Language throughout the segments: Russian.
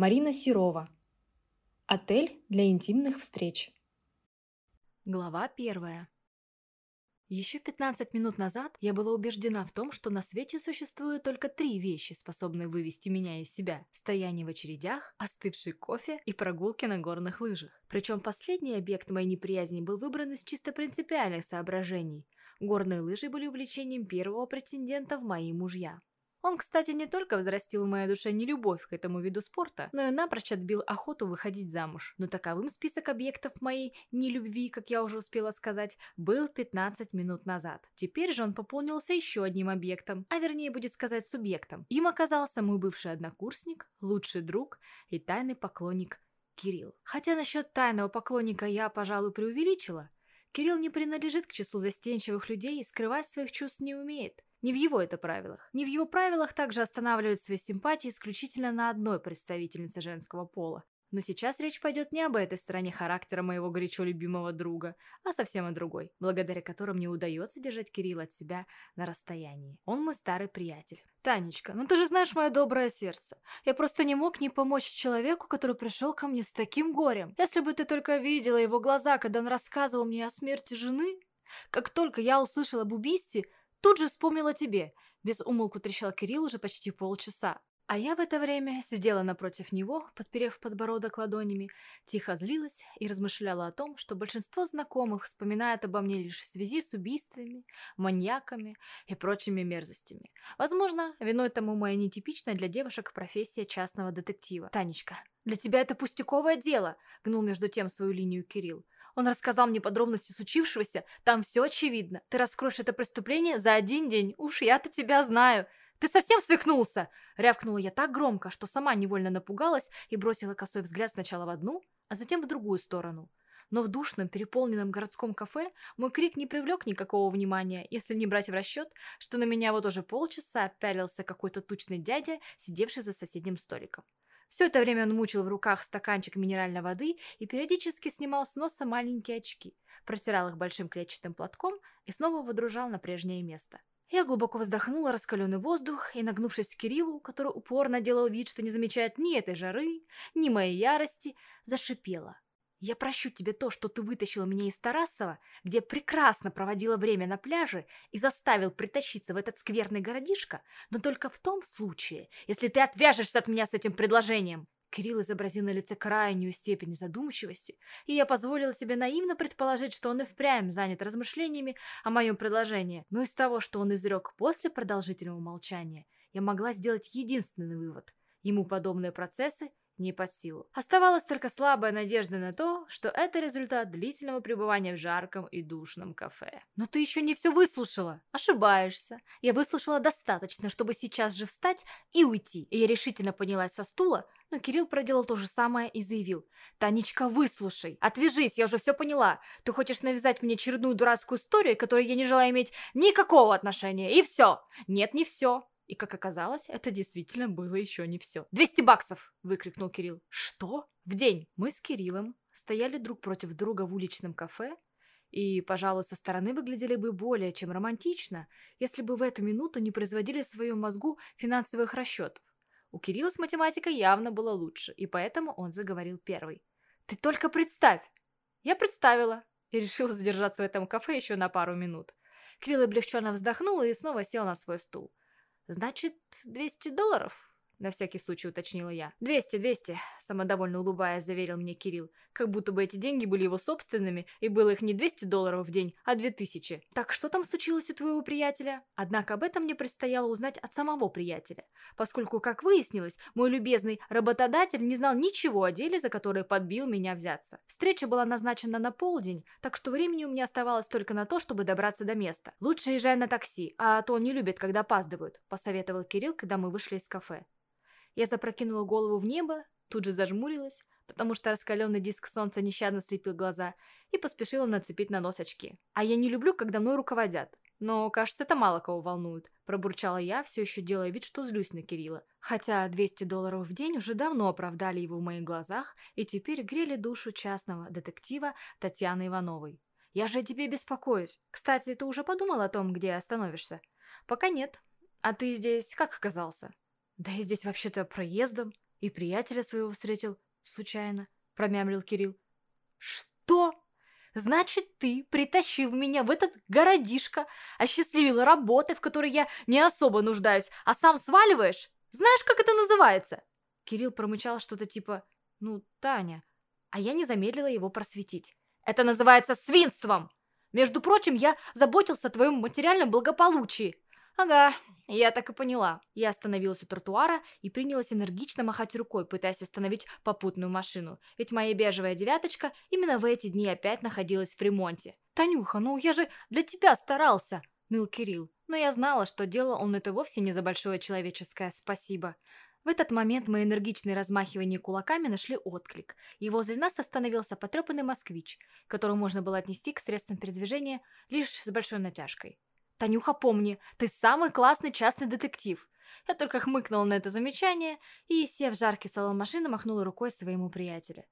Марина Серова. Отель для интимных встреч. Глава первая. Еще 15 минут назад я была убеждена в том, что на свете существуют только три вещи, способные вывести меня из себя. Стояние в очередях, остывший кофе и прогулки на горных лыжах. Причем последний объект моей неприязни был выбран из чисто принципиальных соображений. Горные лыжи были увлечением первого претендента в мои мужья. Он, кстати, не только взрастил в моей душе не любовь к этому виду спорта, но и напрочь отбил охоту выходить замуж. Но таковым список объектов моей нелюбви, как я уже успела сказать, был 15 минут назад. Теперь же он пополнился еще одним объектом, а вернее будет сказать субъектом. Им оказался мой бывший однокурсник, лучший друг и тайный поклонник Кирилл. Хотя насчет тайного поклонника я, пожалуй, преувеличила. Кирилл не принадлежит к числу застенчивых людей и скрывать своих чувств не умеет. Не в его это правилах. Не в его правилах также останавливать свои симпатии исключительно на одной представительнице женского пола. Но сейчас речь пойдет не об этой стороне характера моего горячо любимого друга, а совсем о другой, благодаря которой мне удается держать Кирилла от себя на расстоянии. Он мой старый приятель. «Танечка, ну ты же знаешь мое доброе сердце. Я просто не мог не помочь человеку, который пришел ко мне с таким горем. Если бы ты только видела его глаза, когда он рассказывал мне о смерти жены...» Как только я услышала об убийстве, Тут же вспомнила тебе. Без умолку трещал Кирилл уже почти полчаса. А я в это время сидела напротив него, подперев подбородок ладонями, тихо злилась и размышляла о том, что большинство знакомых вспоминает обо мне лишь в связи с убийствами, маньяками и прочими мерзостями. Возможно, виной тому моя нетипичная для девушек профессия частного детектива. «Танечка, для тебя это пустяковое дело!» — гнул между тем свою линию Кирилл. Он рассказал мне подробности случившегося, там все очевидно. Ты раскроешь это преступление за один день, уж я-то тебя знаю. Ты совсем свихнулся?» Рявкнула я так громко, что сама невольно напугалась и бросила косой взгляд сначала в одну, а затем в другую сторону. Но в душном, переполненном городском кафе мой крик не привлек никакого внимания, если не брать в расчет, что на меня вот уже полчаса пялился какой-то тучный дядя, сидевший за соседним столиком. Все это время он мучил в руках стаканчик минеральной воды и периодически снимал с носа маленькие очки, протирал их большим клетчатым платком и снова выдружал на прежнее место. Я глубоко вздохнула раскаленный воздух и, нагнувшись к Кириллу, который упорно делал вид, что не замечает ни этой жары, ни моей ярости, зашипела. Я прощу тебе то, что ты вытащила меня из Тарасова, где прекрасно проводила время на пляже и заставил притащиться в этот скверный городишко, но только в том случае, если ты отвяжешься от меня с этим предложением. Кирилл изобразил на лице крайнюю степень задумчивости, и я позволила себе наивно предположить, что он и впрямь занят размышлениями о моем предложении, но из того, что он изрек после продолжительного молчания, я могла сделать единственный вывод. Ему подобные процессы не под силу. Оставалась только слабая надежда на то, что это результат длительного пребывания в жарком и душном кафе. «Но ты еще не все выслушала!» «Ошибаешься. Я выслушала достаточно, чтобы сейчас же встать и уйти». И я решительно поднялась со стула, но Кирилл проделал то же самое и заявил. «Танечка, выслушай! Отвяжись, я уже все поняла! Ты хочешь навязать мне очередную дурацкую историю, которой я не желаю иметь никакого отношения, и все! Нет, не все! И, как оказалось, это действительно было еще не все. «200 баксов!» – выкрикнул Кирилл. «Что? В день?» Мы с Кириллом стояли друг против друга в уличном кафе, и, пожалуй, со стороны выглядели бы более чем романтично, если бы в эту минуту не производили в своем мозгу финансовых расчетов. У Кирилла с математикой явно было лучше, и поэтому он заговорил первый. «Ты только представь!» Я представила и решила задержаться в этом кафе еще на пару минут. Кирилл облегченно вздохнул и снова сел на свой стул. «Значит, 200 долларов?» На всякий случай уточнила я. «Двести, двести», – самодовольно улыбаясь, заверил мне Кирилл. Как будто бы эти деньги были его собственными, и было их не 200 долларов в день, а 2000. Так что там случилось у твоего приятеля? Однако об этом мне предстояло узнать от самого приятеля, поскольку, как выяснилось, мой любезный работодатель не знал ничего о деле, за которое подбил меня взяться. Встреча была назначена на полдень, так что времени у меня оставалось только на то, чтобы добраться до места. «Лучше езжай на такси, а то он не любит, когда опаздывают», – посоветовал Кирилл, когда мы вышли из кафе. Я запрокинула голову в небо, тут же зажмурилась, потому что раскаленный диск солнца нещадно слепил глаза, и поспешила нацепить на нос очки. А я не люблю, когда мной руководят. Но, кажется, это мало кого волнует. Пробурчала я, все еще делая вид, что злюсь на Кирилла. Хотя 200 долларов в день уже давно оправдали его в моих глазах и теперь грели душу частного детектива Татьяны Ивановой. «Я же о тебе беспокоюсь. Кстати, ты уже подумал о том, где остановишься?» «Пока нет. А ты здесь как оказался?» «Да я здесь вообще-то проездом», И приятеля своего встретил случайно, промямлил Кирилл. Что? Значит, ты притащил меня в этот городишко, осчастливил работой, в которой я не особо нуждаюсь, а сам сваливаешь? Знаешь, как это называется?» Кирилл промычал что-то типа «Ну, Таня», а я не замедлила его просветить. «Это называется свинством! Между прочим, я заботился о твоем материальном благополучии. Ага, я так и поняла. Я остановилась у тротуара и принялась энергично махать рукой, пытаясь остановить попутную машину. Ведь моя бежевая девяточка именно в эти дни опять находилась в ремонте. «Танюха, ну я же для тебя старался!» – ныл Кирилл. Но я знала, что делал он это вовсе не за большое человеческое спасибо. В этот момент мои энергичные размахивания кулаками нашли отклик, и возле нас остановился потрепанный москвич, которого можно было отнести к средствам передвижения лишь с большой натяжкой. «Танюха, помни, ты самый классный частный детектив!» Я только хмыкнула на это замечание и, сев в жаркий салон машины, махнула рукой своему приятелю.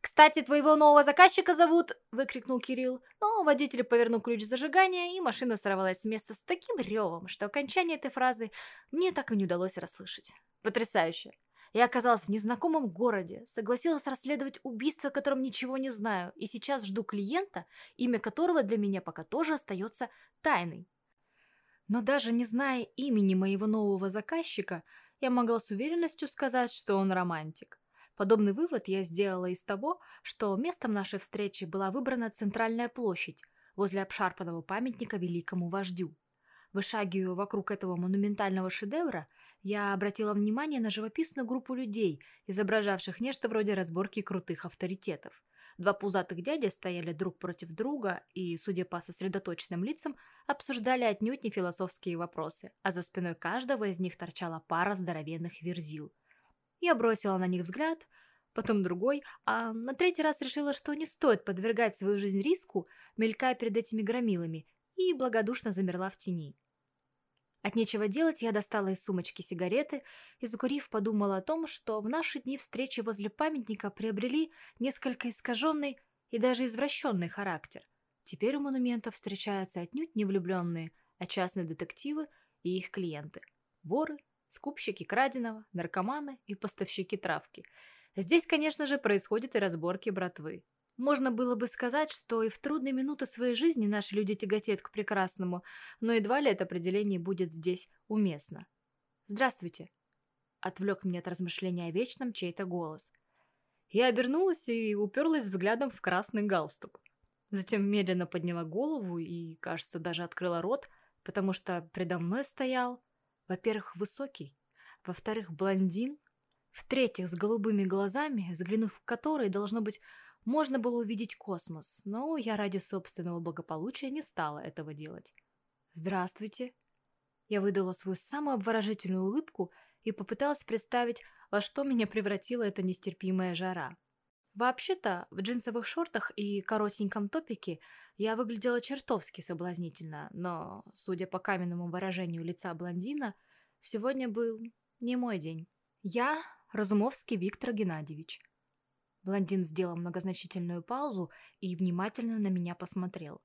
«Кстати, твоего нового заказчика зовут...» – выкрикнул Кирилл. Но водитель повернул ключ зажигания, и машина сорвалась с места с таким ревом, что окончание этой фразы мне так и не удалось расслышать. Потрясающе. Я оказалась в незнакомом городе, согласилась расследовать убийство, о котором ничего не знаю, и сейчас жду клиента, имя которого для меня пока тоже остается тайной. Но даже не зная имени моего нового заказчика, я могла с уверенностью сказать, что он романтик. Подобный вывод я сделала из того, что местом нашей встречи была выбрана центральная площадь возле обшарпанного памятника великому вождю. Вышагивая вокруг этого монументального шедевра, я обратила внимание на живописную группу людей, изображавших нечто вроде разборки крутых авторитетов. Два пузатых дяди стояли друг против друга и, судя по сосредоточенным лицам, обсуждали отнюдь не философские вопросы, а за спиной каждого из них торчала пара здоровенных верзил. Я бросила на них взгляд, потом другой, а на третий раз решила, что не стоит подвергать свою жизнь риску, мелькая перед этими громилами, и благодушно замерла в тени. От нечего делать я достала из сумочки сигареты и, закурив, подумала о том, что в наши дни встречи возле памятника приобрели несколько искаженный и даже извращенный характер. Теперь у монументов встречаются отнюдь не влюбленные, а частные детективы и их клиенты. Воры, скупщики краденого, наркоманы и поставщики травки. Здесь, конечно же, происходят и разборки братвы. Можно было бы сказать, что и в трудные минуты своей жизни наши люди тяготеют к прекрасному, но едва ли это определение будет здесь уместно. «Здравствуйте», — отвлек меня от размышления о вечном чей-то голос. Я обернулась и уперлась взглядом в красный галстук. Затем медленно подняла голову и, кажется, даже открыла рот, потому что предо мной стоял, во-первых, высокий, во-вторых, блондин, в-третьих, с голубыми глазами, заглянув в которые, должно быть, можно было увидеть космос, но я ради собственного благополучия не стала этого делать. «Здравствуйте!» Я выдала свою самую обворожительную улыбку и попыталась представить, во что меня превратила эта нестерпимая жара. Вообще-то, в джинсовых шортах и коротеньком топике я выглядела чертовски соблазнительно, но, судя по каменному выражению лица блондина, сегодня был не мой день. Я Разумовский Виктор Геннадьевич. Блондин сделал многозначительную паузу и внимательно на меня посмотрел.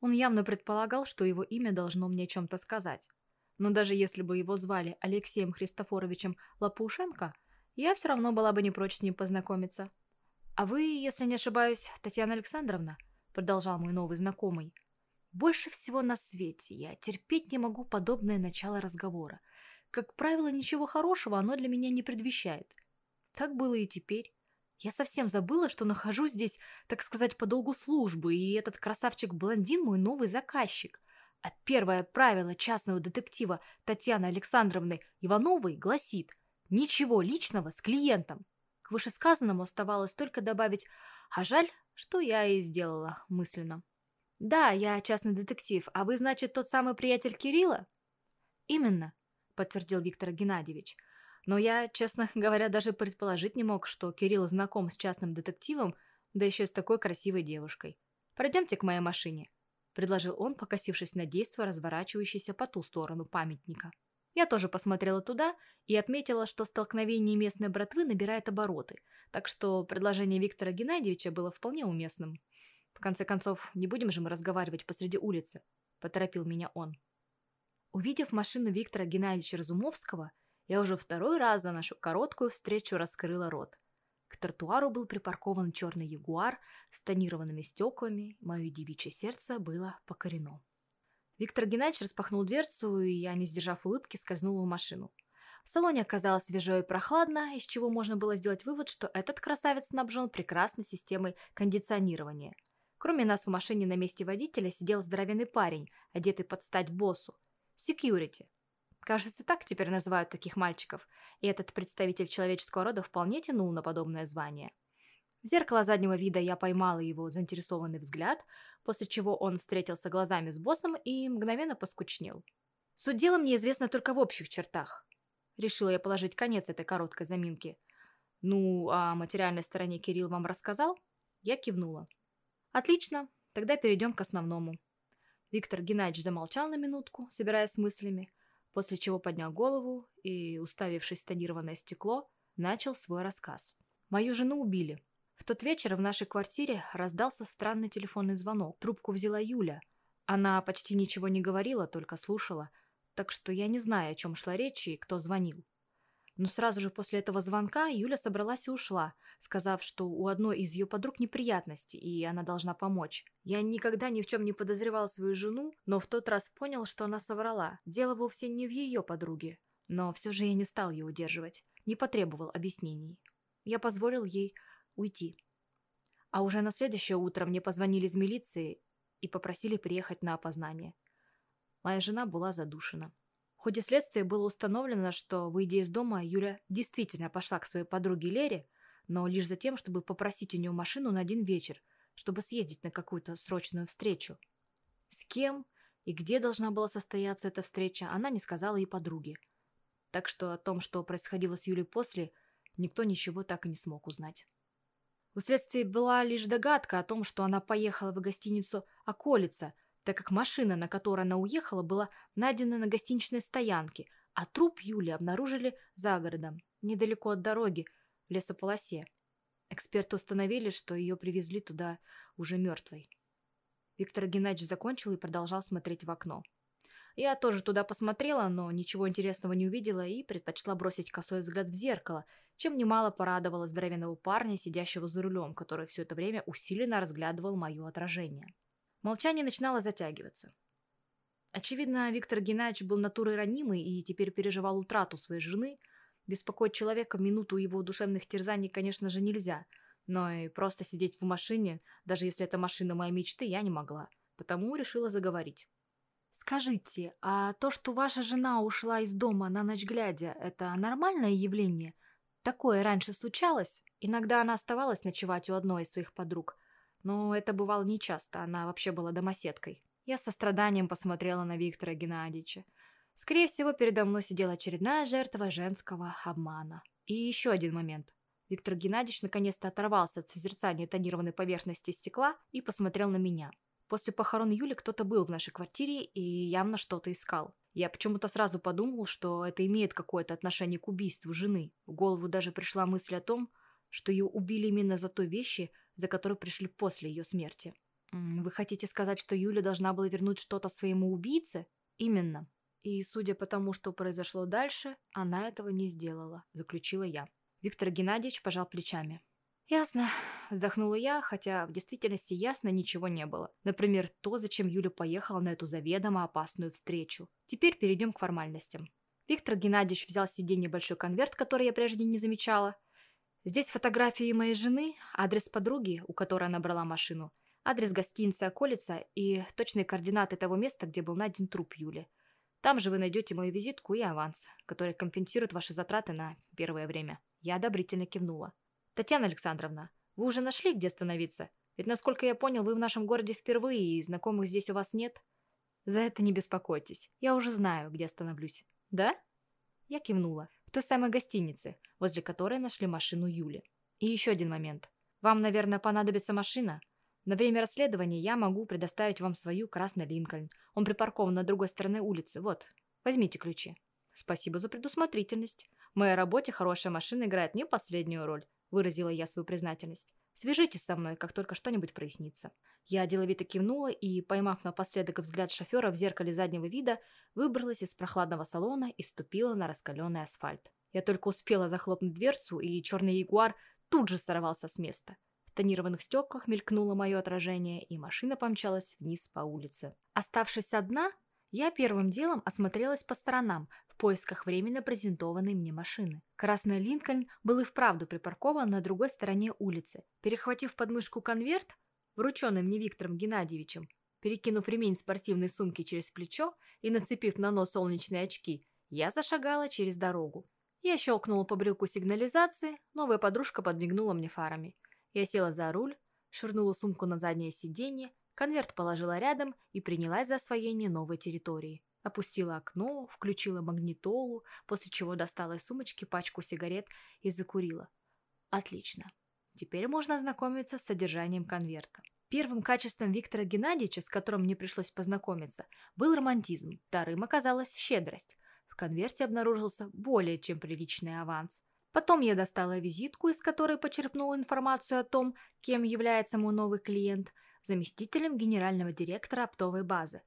Он явно предполагал, что его имя должно мне о чем-то сказать. Но даже если бы его звали Алексеем Христофоровичем Лопушенко, я все равно была бы не прочь с ним познакомиться. «А вы, если не ошибаюсь, Татьяна Александровна?» – продолжал мой новый знакомый. «Больше всего на свете я терпеть не могу подобное начало разговора. Как правило, ничего хорошего оно для меня не предвещает. Так было и теперь. Я совсем забыла, что нахожусь здесь, так сказать, по долгу службы, и этот красавчик-блондин мой новый заказчик. А первое правило частного детектива Татьяны Александровны Ивановой гласит «Ничего личного с клиентом». К вышесказанному оставалось только добавить «А жаль, что я и сделала мысленно». «Да, я частный детектив, а вы, значит, тот самый приятель Кирилла?» «Именно», — подтвердил Виктор Геннадьевич. Но я, честно говоря, даже предположить не мог, что Кирилл знаком с частным детективом, да еще с такой красивой девушкой. «Пройдемте к моей машине», – предложил он, покосившись на действо, разворачивающееся по ту сторону памятника. Я тоже посмотрела туда и отметила, что столкновение местной братвы набирает обороты, так что предложение Виктора Геннадьевича было вполне уместным. «В конце концов, не будем же мы разговаривать посреди улицы», – поторопил меня он. Увидев машину Виктора Геннадьевича Разумовского – Я уже второй раз за нашу короткую встречу раскрыла рот. К тротуару был припаркован черный ягуар с тонированными стеклами, мое девичье сердце было покорено. Виктор Геннадьевич распахнул дверцу, и я, не сдержав улыбки, скользнула в машину. В салоне оказалось свежо и прохладно, из чего можно было сделать вывод, что этот красавец снабжен прекрасной системой кондиционирования. Кроме нас в машине на месте водителя сидел здоровенный парень, одетый под стать боссу. Секьюрити. Кажется, так теперь называют таких мальчиков, и этот представитель человеческого рода вполне тянул на подобное звание. В зеркало заднего вида я поймала его заинтересованный взгляд, после чего он встретился глазами с боссом и мгновенно поскучнел. Суть дела мне известна только в общих чертах. Решила я положить конец этой короткой заминке. «Ну, о материальной стороне Кирилл вам рассказал?» Я кивнула. «Отлично, тогда перейдем к основному». Виктор Геннадьевич замолчал на минутку, собираясь с мыслями, после чего поднял голову и, уставившись в тонированное стекло, начал свой рассказ. «Мою жену убили. В тот вечер в нашей квартире раздался странный телефонный звонок. Трубку взяла Юля. Она почти ничего не говорила, только слушала – так что я не знаю, о чем шла речь и кто звонил. Но сразу же после этого звонка Юля собралась и ушла, сказав, что у одной из ее подруг неприятности, и она должна помочь. Я никогда ни в чем не подозревал свою жену, но в тот раз понял, что она соврала. Дело вовсе не в ее подруге. Но все же я не стал ее удерживать, не потребовал объяснений. Я позволил ей уйти. А уже на следующее утро мне позвонили из милиции и попросили приехать на опознание. Моя жена была задушена. В ходе следствия было установлено, что, выйдя из дома, Юля действительно пошла к своей подруге Лере, но лишь за тем, чтобы попросить у нее машину на один вечер, чтобы съездить на какую-то срочную встречу. С кем и где должна была состояться эта встреча, она не сказала и подруге. Так что о том, что происходило с Юлей после, никто ничего так и не смог узнать. У следствия была лишь догадка о том, что она поехала в гостиницу «Околица», так как машина, на которой она уехала, была найдена на гостиничной стоянке, а труп Юли обнаружили за городом, недалеко от дороги, в лесополосе. Эксперты установили, что ее привезли туда уже мертвой. Виктор Геннадьевич закончил и продолжал смотреть в окно. Я тоже туда посмотрела, но ничего интересного не увидела и предпочла бросить косой взгляд в зеркало, чем немало порадовала здоровенного парня, сидящего за рулем, который все это время усиленно разглядывал мое отражение. Молчание начинало затягиваться. Очевидно, Виктор Геннадьевич был натурой ранимый и теперь переживал утрату своей жены. Беспокоить человека минуту его душевных терзаний, конечно же, нельзя. Но и просто сидеть в машине, даже если это машина моей мечты, я не могла. Потому решила заговорить. «Скажите, а то, что ваша жена ушла из дома на ночь глядя, это нормальное явление? Такое раньше случалось? Иногда она оставалась ночевать у одной из своих подруг – но это бывало нечасто, она вообще была домоседкой. Я со страданием посмотрела на Виктора Геннадьевича. Скорее всего, передо мной сидела очередная жертва женского обмана. И еще один момент. Виктор Геннадьевич наконец-то оторвался от созерцания тонированной поверхности стекла и посмотрел на меня. После похорон Юли кто-то был в нашей квартире и явно что-то искал. Я почему-то сразу подумал, что это имеет какое-то отношение к убийству жены. В голову даже пришла мысль о том, что ее убили именно за то вещи, за которые пришли после ее смерти. Вы хотите сказать, что Юля должна была вернуть что-то своему убийце? Именно. И судя по тому, что произошло дальше, она этого не сделала, заключила я. Виктор Геннадьевич пожал плечами. «Ясно», – вздохнула я, хотя в действительности ясно ничего не было. Например, то, зачем Юля поехала на эту заведомо опасную встречу. Теперь перейдем к формальностям. Виктор Геннадьевич взял с сиденья большой конверт, который я прежде не замечала, Здесь фотографии моей жены, адрес подруги, у которой она брала машину, адрес гостиницы «Околица» и точные координаты того места, где был найден труп Юли. Там же вы найдете мою визитку и аванс, который компенсирует ваши затраты на первое время. Я одобрительно кивнула. «Татьяна Александровна, вы уже нашли, где остановиться? Ведь, насколько я понял, вы в нашем городе впервые, и знакомых здесь у вас нет?» «За это не беспокойтесь. Я уже знаю, где остановлюсь». «Да?» Я кивнула той самой гостинице, возле которой нашли машину Юли. И еще один момент. Вам, наверное, понадобится машина? На время расследования я могу предоставить вам свою красный Линкольн. Он припаркован на другой стороне улицы. Вот, возьмите ключи. Спасибо за предусмотрительность. В моей работе хорошая машина играет не последнюю роль, выразила я свою признательность. Свяжитесь со мной, как только что-нибудь прояснится». Я деловито кивнула и, поймав напоследок взгляд шофера в зеркале заднего вида, выбралась из прохладного салона и ступила на раскаленный асфальт. Я только успела захлопнуть дверцу, и черный ягуар тут же сорвался с места. В тонированных стеклах мелькнуло мое отражение, и машина помчалась вниз по улице. Оставшись одна, я первым делом осмотрелась по сторонам в поисках временно презентованной мне машины. Красный Линкольн был и вправду припаркован на другой стороне улицы. Перехватив подмышку конверт, врученный мне Виктором Геннадьевичем, перекинув ремень спортивной сумки через плечо и нацепив на нос солнечные очки, я зашагала через дорогу. Я щелкнула по брюку сигнализации, новая подружка подмигнула мне фарами. Я села за руль, швырнула сумку на заднее сиденье Конверт положила рядом и принялась за освоение новой территории. Опустила окно, включила магнитолу, после чего достала из сумочки пачку сигарет и закурила. Отлично. Теперь можно ознакомиться с содержанием конверта. Первым качеством Виктора Геннадьевича, с которым мне пришлось познакомиться, был романтизм, вторым оказалась щедрость. В конверте обнаружился более чем приличный аванс. Потом я достала визитку, из которой почерпнула информацию о том, кем является мой новый клиент – заместителем генерального директора оптовой базы.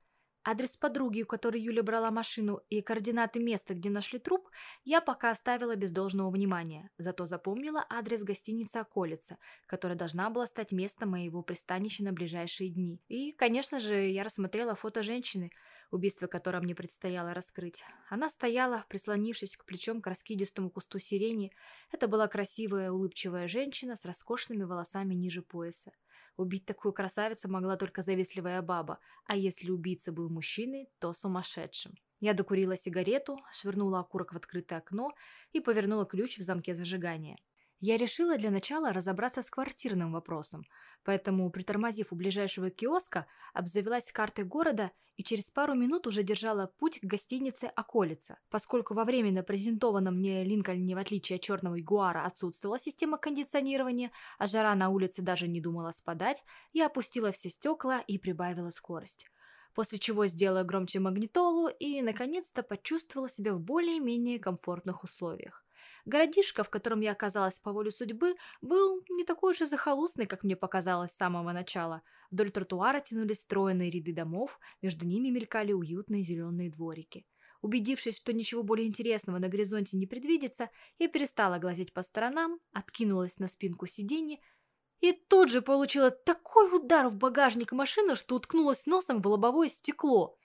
Адрес подруги, у которой Юля брала машину, и координаты места, где нашли труп, я пока оставила без должного внимания, зато запомнила адрес гостиницы «Околица», которая должна была стать местом моего пристанища на ближайшие дни. И, конечно же, я рассмотрела фото женщины, убийство которой мне предстояло раскрыть. Она стояла, прислонившись к плечом к раскидистому кусту сирени. Это была красивая, улыбчивая женщина с роскошными волосами ниже пояса. Убить такую красавицу могла только завистливая баба, а если убийца был мужчиной, то сумасшедшим. Я докурила сигарету, швырнула окурок в открытое окно и повернула ключ в замке зажигания. Я решила для начала разобраться с квартирным вопросом, поэтому, притормозив у ближайшего киоска, обзавелась картой города и через пару минут уже держала путь к гостинице «Околица». Поскольку во временно презентованном мне Линкольне, в отличие от черного ягуара, отсутствовала система кондиционирования, а жара на улице даже не думала спадать, я опустила все стекла и прибавила скорость после чего сделала громче магнитолу и, наконец-то, почувствовала себя в более-менее комфортных условиях. Городишко, в котором я оказалась по воле судьбы, был не такой уж и захолустный, как мне показалось с самого начала. Вдоль тротуара тянулись стройные ряды домов, между ними мелькали уютные зеленые дворики. Убедившись, что ничего более интересного на горизонте не предвидится, я перестала глазеть по сторонам, откинулась на спинку сиденья и тут же получила такой удар в багажник машины, что уткнулась носом в лобовое стекло.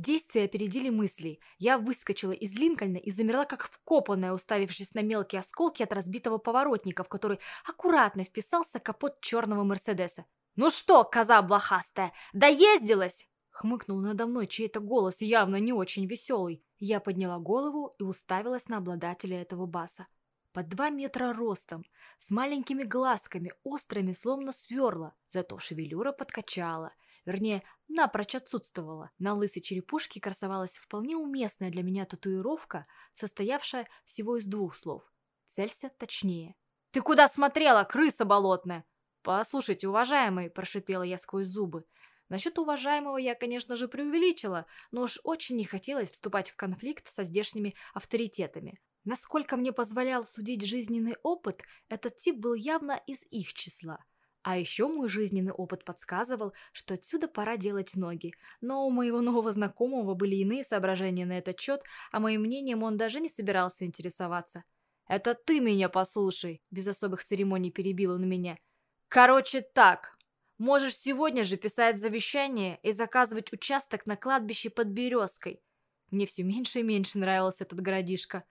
Действия опередили мысли. Я выскочила из Линкольна и замерла как вкопанная, уставившись на мелкие осколки от разбитого поворотника, в который аккуратно вписался капот черного Мерседеса. «Ну что, коза блохастая, доездилась?» Хмыкнул надо мной чей-то голос, явно не очень веселый. Я подняла голову и уставилась на обладателя этого баса. Под два метра ростом, с маленькими глазками, острыми, словно сверла, зато шевелюра подкачала – вернее, напрочь отсутствовала. На лысой черепушке красовалась вполне уместная для меня татуировка, состоявшая всего из двух слов. Целься точнее. «Ты куда смотрела, крыса болотная?» «Послушайте, уважаемый», – прошипела я сквозь зубы. Насчет уважаемого я, конечно же, преувеличила, но уж очень не хотелось вступать в конфликт со здешними авторитетами. Насколько мне позволял судить жизненный опыт, этот тип был явно из их числа. А еще мой жизненный опыт подсказывал, что отсюда пора делать ноги. Но у моего нового знакомого были иные соображения на этот счет, а моим мнением он даже не собирался интересоваться. «Это ты меня послушай!» – без особых церемоний перебил он меня. «Короче так, можешь сегодня же писать завещание и заказывать участок на кладбище под Березкой». Мне все меньше и меньше нравился этот городишко.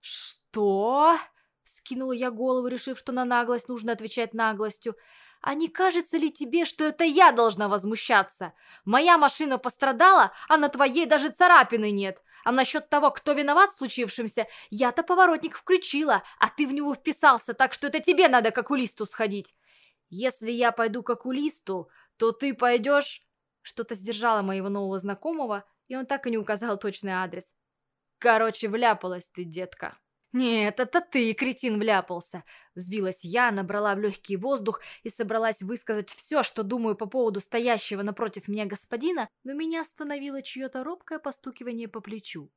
«Что?» – скинула я голову, решив, что на наглость нужно отвечать наглостью – а не кажется ли тебе, что это я должна возмущаться? Моя машина пострадала, а на твоей даже царапины нет. А насчет того, кто виноват в случившемся, я-то поворотник включила, а ты в него вписался, так что это тебе надо к окулисту сходить. Если я пойду к окулисту, то ты пойдешь...» Что-то сдержало моего нового знакомого, и он так и не указал точный адрес. «Короче, вляпалась ты, детка». «Нет, это ты, кретин, вляпался!» Взвилась я, набрала в легкий воздух и собралась высказать все, что думаю по поводу стоящего напротив меня господина, но меня остановило чье-то робкое постукивание по плечу.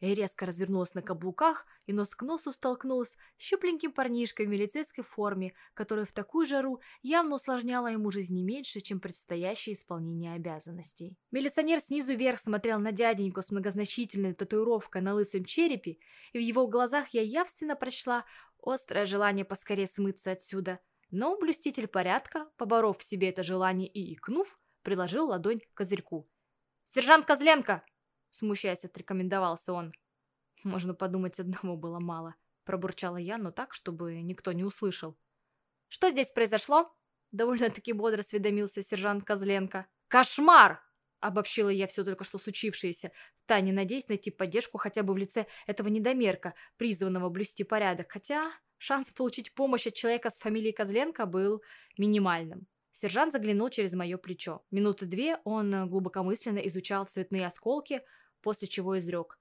Я резко развернулась на каблуках и нос к носу столкнулась с щупленьким парнишкой в милицейской форме, который в такую жару явно усложняла ему жизнь не меньше, чем предстоящее исполнение обязанностей. Милиционер снизу вверх смотрел на дяденьку с многозначительной татуировкой на лысом черепе, и в его глазах я явственно прочла острое желание поскорее смыться отсюда. Но блюститель порядка, поборов в себе это желание и икнув, приложил ладонь к козырьку. «Сержант Козленко!» Смущаясь, отрекомендовался он. Можно подумать, одного было мало. Пробурчала я, но так, чтобы никто не услышал. «Что здесь произошло?» Довольно-таки бодро осведомился сержант Козленко. «Кошмар!» Обобщила я все только что случившееся, тайне надеясь найти поддержку хотя бы в лице этого недомерка, призванного блюсти порядок, хотя шанс получить помощь от человека с фамилией Козленко был минимальным. Сержант заглянул через мое плечо. Минуты две он глубокомысленно изучал цветные осколки, после чего изрек.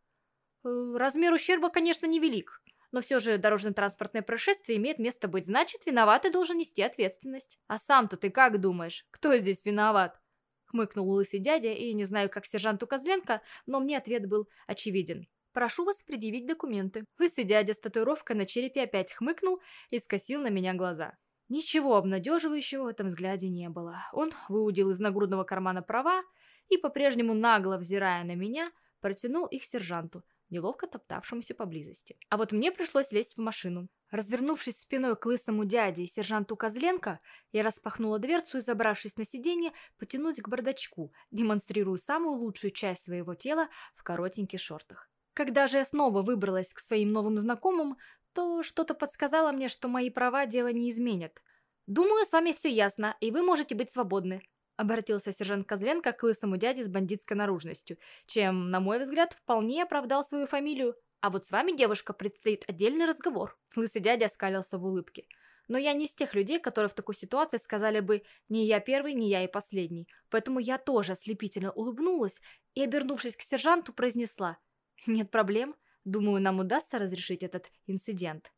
«Э, «Размер ущерба, конечно, невелик, но все же дорожно-транспортное происшествие имеет место быть, значит, виноватый должен нести ответственность. А сам-то ты как думаешь, кто здесь виноват?» Хмыкнул лысый дядя, и не знаю, как сержанту Козленко, но мне ответ был очевиден. «Прошу вас предъявить документы». Лысый дядя с татуировкой на черепе опять хмыкнул и скосил на меня глаза. Ничего обнадеживающего в этом взгляде не было. Он выудил из нагрудного кармана права и, по-прежнему нагло взирая на меня, протянул их сержанту, неловко топтавшемуся поблизости. А вот мне пришлось лезть в машину. Развернувшись спиной к лысому дяде и сержанту Козленко, я распахнула дверцу и, забравшись на сиденье, потянулась к бардачку, демонстрируя самую лучшую часть своего тела в коротеньких шортах. Когда же я снова выбралась к своим новым знакомым, то что-то подсказало мне, что мои права дело не изменят. «Думаю, с вами все ясно, и вы можете быть свободны», Обратился сержант Козленко к лысому дяде с бандитской наружностью, чем, на мой взгляд, вполне оправдал свою фамилию. А вот с вами, девушка, предстоит отдельный разговор. Лысый дядя оскалился в улыбке. Но я не из тех людей, которые в такой ситуации сказали бы «не я первый, не я и последний». Поэтому я тоже ослепительно улыбнулась и, обернувшись к сержанту, произнесла «Нет проблем. Думаю, нам удастся разрешить этот инцидент».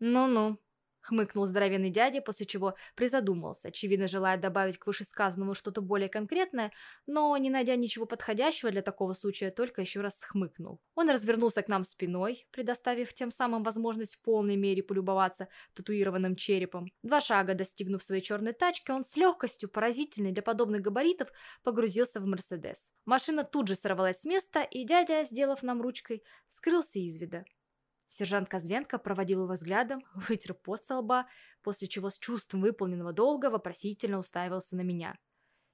«Ну-ну», Хмыкнул здоровенный дядя, после чего призадумался, очевидно желая добавить к вышесказанному что-то более конкретное, но, не найдя ничего подходящего для такого случая, только еще раз хмыкнул. Он развернулся к нам спиной, предоставив тем самым возможность в полной мере полюбоваться татуированным черепом. Два шага достигнув своей черной тачки, он с легкостью, поразительной для подобных габаритов, погрузился в Мерседес. Машина тут же сорвалась с места, и дядя, сделав нам ручкой, скрылся из вида. Сержант Козленко проводил его взглядом, вытер пот со лба, после чего с чувством выполненного долга вопросительно уставился на меня.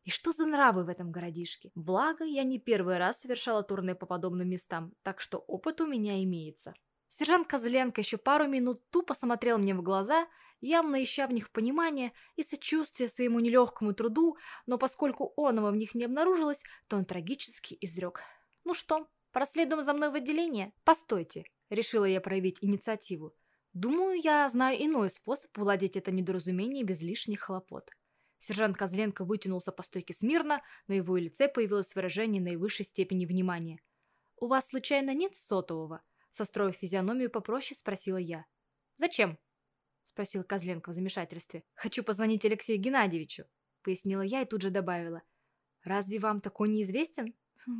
И что за нравы в этом городишке? Благо, я не первый раз совершала турне по подобным местам, так что опыт у меня имеется. Сержант Козленко еще пару минут тупо смотрел мне в глаза, явно ища в них понимание и сочувствие своему нелегкому труду, но поскольку оного в них не обнаружилось, то он трагически изрек. «Ну что, проследуем за мной в отделение? Постойте, Решила я проявить инициативу. Думаю, я знаю иной способ уладить это недоразумение без лишних хлопот. Сержант Козленко вытянулся по стойке смирно, на его лице появилось выражение наивысшей степени внимания. «У вас, случайно, нет сотового?» Состроив физиономию попроще, спросила я. «Зачем?» – спросил Козленко в замешательстве. «Хочу позвонить Алексею Геннадьевичу», – пояснила я и тут же добавила. «Разве вам такой неизвестен?»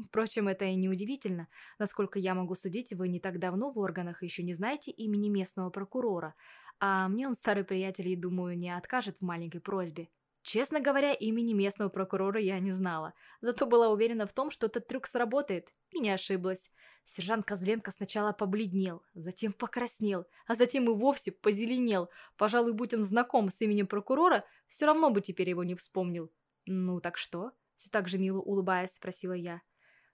Впрочем, это и не удивительно. Насколько я могу судить, вы не так давно в органах еще не знаете имени местного прокурора, а мне он старый приятель и, думаю, не откажет в маленькой просьбе. Честно говоря, имени местного прокурора я не знала, зато была уверена в том, что этот трюк сработает, и не ошиблась. Сержант Козленко сначала побледнел, затем покраснел, а затем и вовсе позеленел. Пожалуй, будь он знаком с именем прокурора, все равно бы теперь его не вспомнил. «Ну так что?» Все так же мило улыбаясь, спросила я.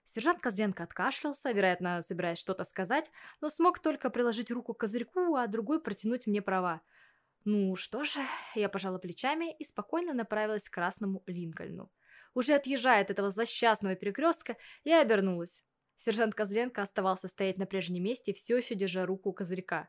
Сержант Козленко откашлялся, вероятно, собираясь что-то сказать, но смог только приложить руку к козырьку, а другой протянуть мне права. Ну что же, я пожала плечами и спокойно направилась к красному Линкольну. Уже отъезжая от этого злосчастного перекрестка, я обернулась. Сержант Козленко оставался стоять на прежнем месте, все еще держа руку у козырька.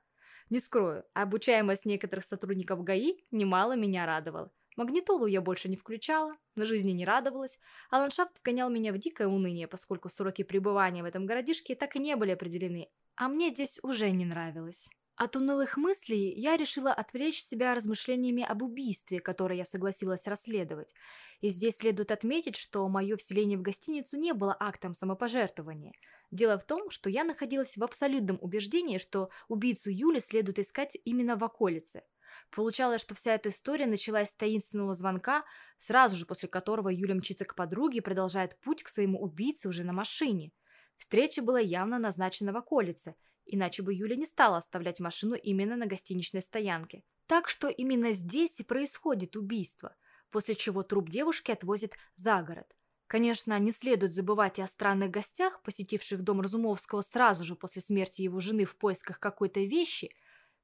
Не скрою, обучаемость некоторых сотрудников ГАИ немало меня радовала. Магнитолу я больше не включала, на жизни не радовалась, а ландшафт вгонял меня в дикое уныние, поскольку сроки пребывания в этом городишке так и не были определены, а мне здесь уже не нравилось. От унылых мыслей я решила отвлечь себя размышлениями об убийстве, которое я согласилась расследовать. И здесь следует отметить, что мое вселение в гостиницу не было актом самопожертвования. Дело в том, что я находилась в абсолютном убеждении, что убийцу Юли следует искать именно в околице. Получалось, что вся эта история началась с таинственного звонка, сразу же после которого Юля мчится к подруге и продолжает путь к своему убийце уже на машине. Встреча была явно назначена в околице, иначе бы Юля не стала оставлять машину именно на гостиничной стоянке. Так что именно здесь и происходит убийство, после чего труп девушки отвозят за город. Конечно, не следует забывать и о странных гостях, посетивших дом Разумовского сразу же после смерти его жены в поисках какой-то вещи –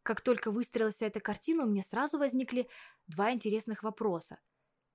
как только выстроилась эта картина, у меня сразу возникли два интересных вопроса.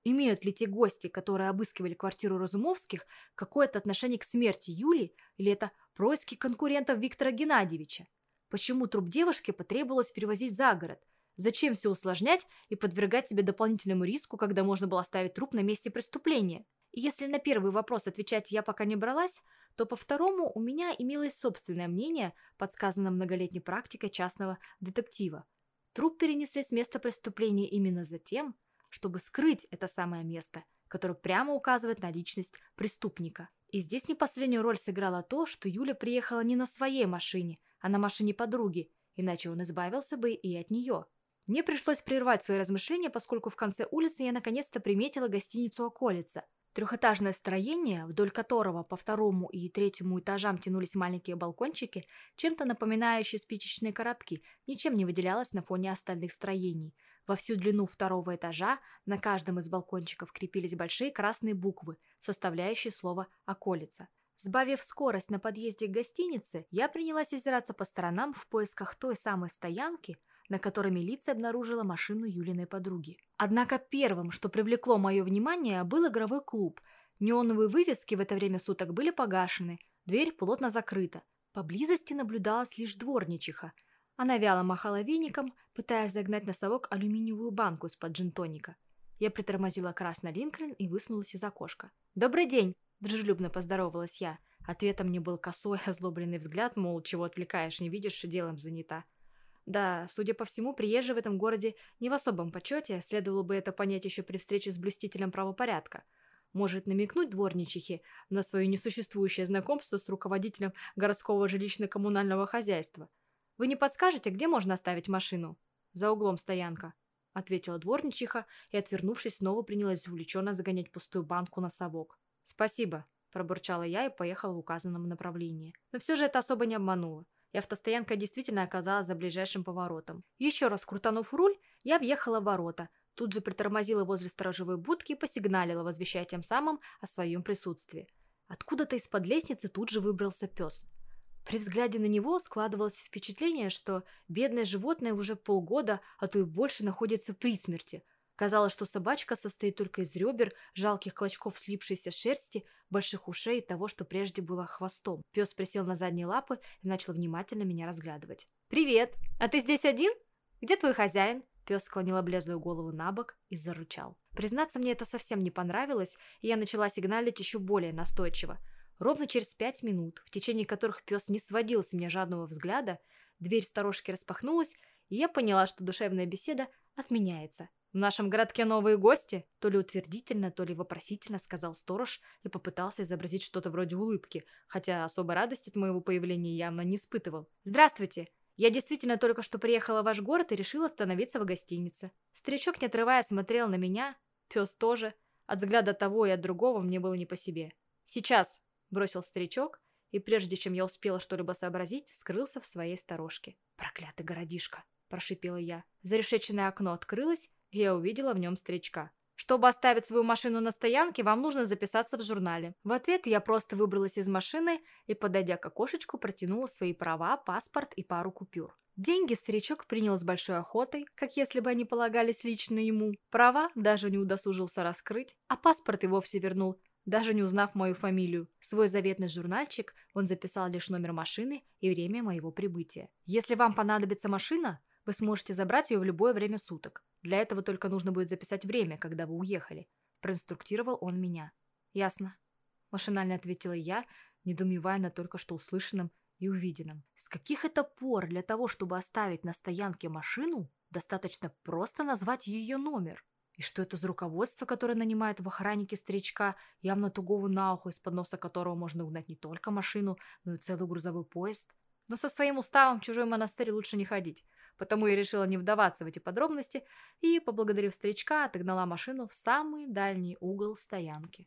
Имеют ли те гости, которые обыскивали квартиру Разумовских, какое-то отношение к смерти Юли, или это происки конкурентов Виктора Геннадьевича? Почему труп девушки потребовалось перевозить за город? Зачем все усложнять и подвергать себе дополнительному риску, когда можно было оставить труп на месте преступления? Если на первый вопрос отвечать я пока не бралась, то по второму у меня имелось собственное мнение, подсказанное многолетней практикой частного детектива. Труп перенесли с места преступления именно за тем, чтобы скрыть это самое место, которое прямо указывает на личность преступника. И здесь не последнюю роль сыграло то, что Юля приехала не на своей машине, а на машине подруги, иначе он избавился бы и от нее. Мне пришлось прервать свои размышления, поскольку в конце улицы я наконец-то приметила гостиницу «Околица», Трехэтажное строение, вдоль которого по второму и третьему этажам тянулись маленькие балкончики, чем-то напоминающие спичечные коробки, ничем не выделялось на фоне остальных строений. Во всю длину второго этажа на каждом из балкончиков крепились большие красные буквы, составляющие слово «околица». Сбавив скорость на подъезде к гостинице, я принялась озираться по сторонам в поисках той самой стоянки, на которой милиция обнаружила машину Юлиной подруги. Однако первым, что привлекло мое внимание, был игровой клуб. Неоновые вывески в это время суток были погашены, дверь плотно закрыта. Поблизости наблюдалась лишь дворничиха. Она вяло махала веником, пытаясь загнать носовок алюминиевую банку из-под джинтоника. Я притормозила красный Линкольн и высунулась из окошка. «Добрый день!» – дружелюбно поздоровалась я. Ответом мне был косой, озлобленный взгляд, мол, чего отвлекаешь, не видишь, делом занята. Да, судя по всему, приезжие в этом городе не в особом почете, следовало бы это понять еще при встрече с блюстителем правопорядка. Может намекнуть дворничихе на свое несуществующее знакомство с руководителем городского жилищно-коммунального хозяйства. «Вы не подскажете, где можно оставить машину?» «За углом стоянка», — ответила дворничиха и, отвернувшись, снова принялась увлеченно загонять пустую банку на совок. «Спасибо», — пробурчала я и поехала в указанном направлении. Но все же это особо не обмануло и автостоянка действительно оказалась за ближайшим поворотом. Еще раз крутанув руль, я въехала в ворота, тут же притормозила возле сторожевой будки и посигналила, возвещая тем самым о своем присутствии. Откуда-то из-под лестницы тут же выбрался пес. При взгляде на него складывалось впечатление, что бедное животное уже полгода, а то и больше находится при смерти – Казалось, что собачка состоит только из ребер, жалких клочков слипшейся шерсти, больших ушей и того, что прежде было хвостом. Пес присел на задние лапы и начал внимательно меня разглядывать. «Привет! А ты здесь один? Где твой хозяин?» Пес склонил облезлую голову на бок и зарычал. Признаться, мне это совсем не понравилось, и я начала сигналить еще более настойчиво. Ровно через пять минут, в течение которых пес не сводил с меня жадного взгляда, дверь сторожки распахнулась, и я поняла, что душевная беседа отменяется. «В нашем городке новые гости?» То ли утвердительно, то ли вопросительно сказал сторож и попытался изобразить что-то вроде улыбки, хотя особой радости от моего появления явно не испытывал. «Здравствуйте! Я действительно только что приехала в ваш город и решила остановиться в гостинице». Старичок, не отрывая, смотрел на меня, пес тоже. От взгляда того и от другого мне было не по себе. «Сейчас!» – бросил старичок, и прежде чем я успела что-либо сообразить, скрылся в своей сторожке. «Проклятый городишко!» – прошипела я. Зарешеченное окно открылось, я увидела в нем старичка. Чтобы оставить свою машину на стоянке, вам нужно записаться в журнале. В ответ я просто выбралась из машины и, подойдя к окошечку, протянула свои права, паспорт и пару купюр. Деньги старичок принял с большой охотой, как если бы они полагались лично ему. Права даже не удосужился раскрыть, а паспорт и вовсе вернул, даже не узнав мою фамилию. свой заветный журнальчик он записал лишь номер машины и время моего прибытия. Если вам понадобится машина, вы сможете забрать ее в любое время суток. Для этого только нужно будет записать время, когда вы уехали. Проинструктировал он меня. Ясно. Машинально ответила я, недоумевая на только что услышанном, и увиденном. С каких это пор для того, чтобы оставить на стоянке машину, достаточно просто назвать ее номер? И что это за руководство, которое нанимает в охраннике старичка, явно тугого на ухо, из-под носа которого можно угнать не только машину, но и целый грузовой поезд? Но со своим уставом в чужой монастырь лучше не ходить. Потому я решила не вдаваться в эти подробности и, поблагодарив старичка, отогнала машину в самый дальний угол стоянки.